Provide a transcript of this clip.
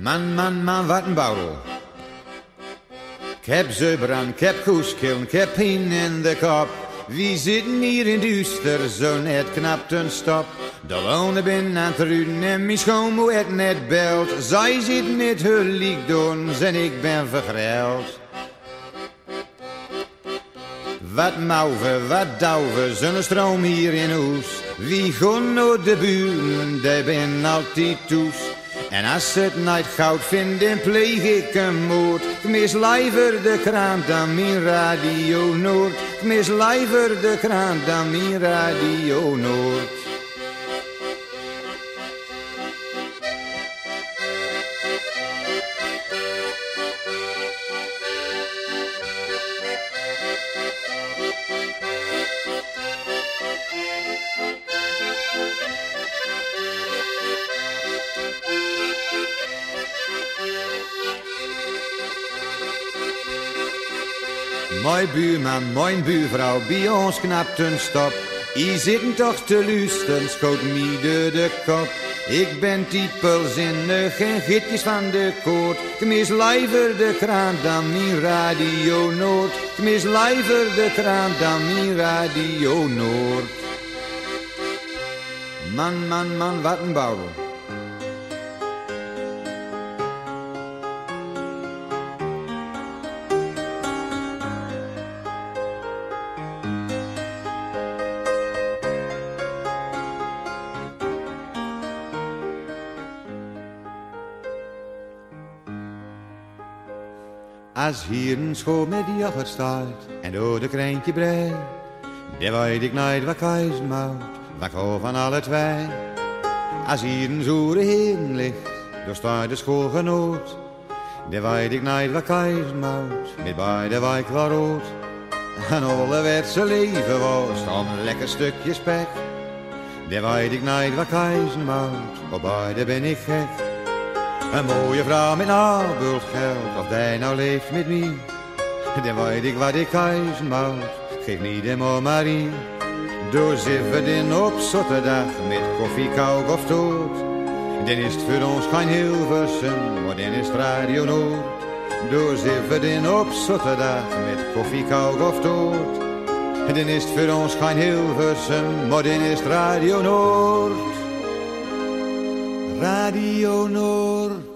Man, man, man, wat een bouwel. Ik heb zeubrand, ik heb koeskillen, ik heb in de kop. Wie zitten hier in duister, zo net knapt een stop. De lonen ben aan het ruden en mijn schoonmoe het net belt. Zij zit net hullig doen en ik ben vergreld. Wat mauven, wat dauwen, zonnestroom hier in Oes. Wie gaan naar de buren, die ben altijd toes. En als het nooit goud vindt, dan pleeg ik een moord. Ik mis liever de kraan dan mijn radio Noord. Ik mis liever de kraan dan mijn radio Noord. Mijn buurman, mijn buurvrouw, bij ons knapt een stop. I zitten toch te luisteren, schoot door de kop. Ik ben typelzinnig en gitjes van de koord. Ik mis de kraan dan mijn radio Noord. Ik de kraan dan mijn radio Noord. Man, man, man, wat een bouwel. Als hier een school met jagger staat en door de kreintje brei, dan weet ik nooit wat keizen moet, wat ik van alle twee. Als hier een zoere heen ligt, door staat de schoolgenoot, dan weet ik nooit wat keizen moet, met beide wijk wel rood. En alle werd zijn leven was dan lekker stukje spek. Dan weet ik nooit wat keizen moet, op beide ben ik gek. Een mooie vrouw met nabult geld, of die nou leeft met mij. Dan weet ik wat ik keizen moet, geef niet de Marie. Door zeven op zotterdag met koffie, koud of dood. Dan is het voor ons geen Hilversum, maar dan is het Radio Noord. Door zeven op zotterdag met koffie, koud of dood. Dan is het voor ons geen Hilversum, maar dan is het Radio Noord. Radio Noord.